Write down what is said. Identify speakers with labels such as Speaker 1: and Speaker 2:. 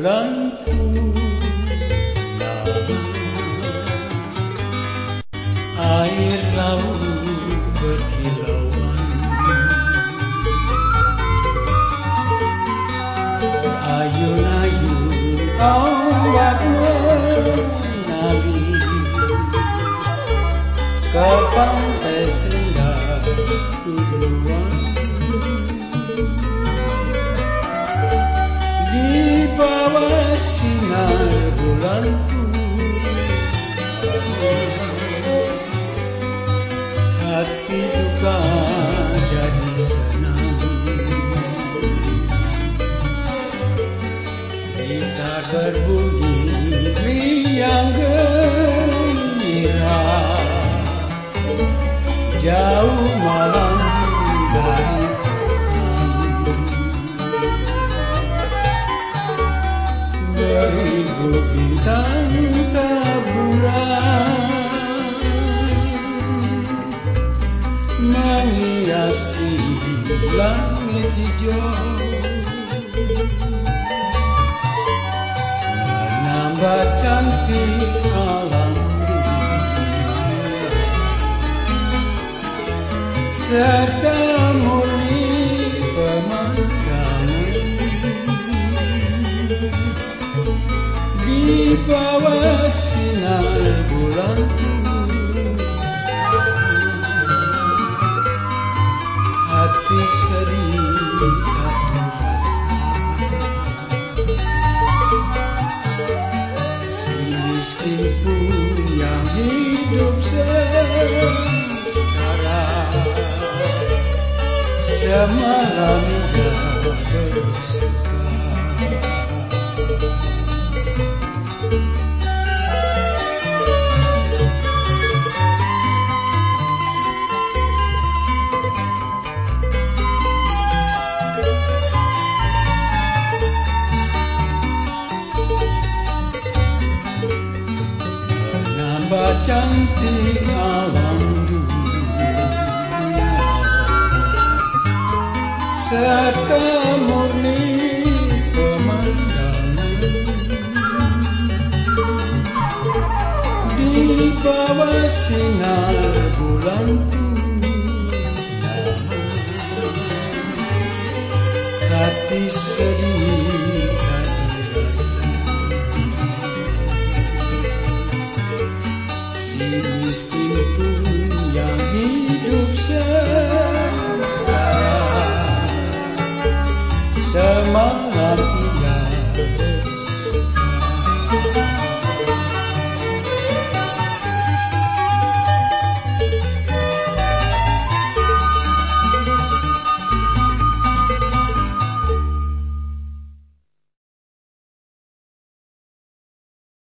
Speaker 1: bulanku lalu air laut berkilauan. Ayun-ayun ombak mengalir ke pantai sendaku duluan bawah sinar bulan hati duka jadi senang. Gitar berbunyi riang gembira. Jauh malam Beribu bintang taburan. Menghiasi langit hijau. Menambah cantik alam dunia. Serta murni pemandangan di bawah sinar bulan hati sedih tak terasa Si yang hidup Semalam bersuka Cantik alam dunia. Serta murni pemandangan. Di bawah sinar bulan Hati sedih Si miskin pun yang hidup sengsara. Semalam